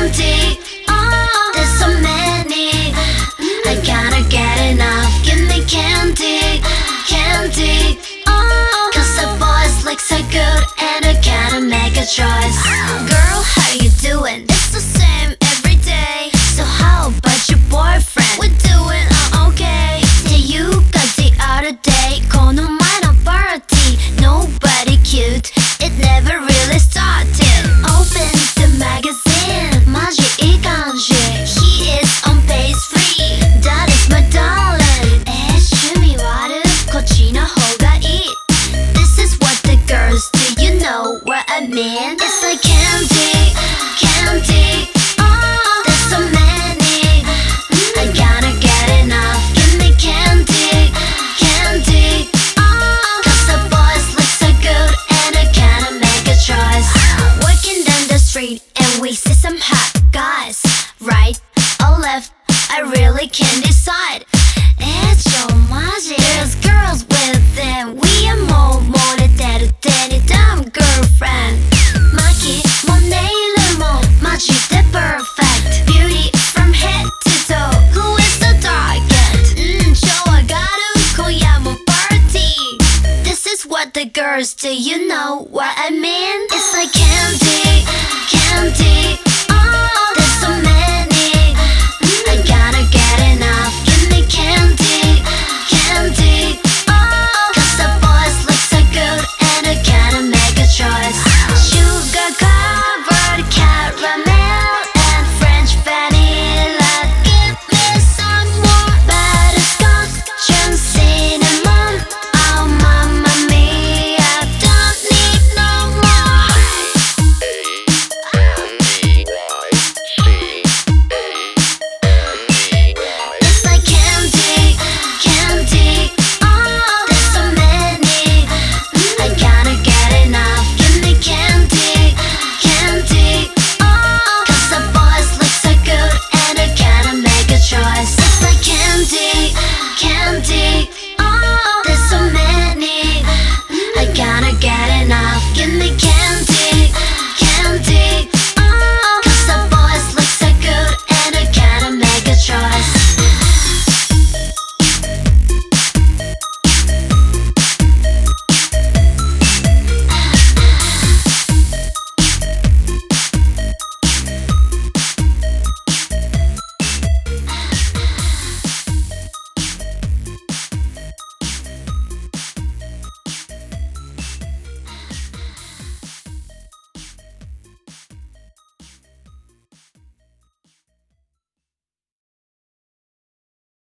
empty really can decide. It's your magic. There's girls with them. We are more more than any dumb girlfriend. Maki, mon nail, mon magic, the perfect beauty from head to toe. Who is the target? Mmm, 좋아가는 거야 뭐 party. This is what the girls do. You know what I mean? It's like candy, candy.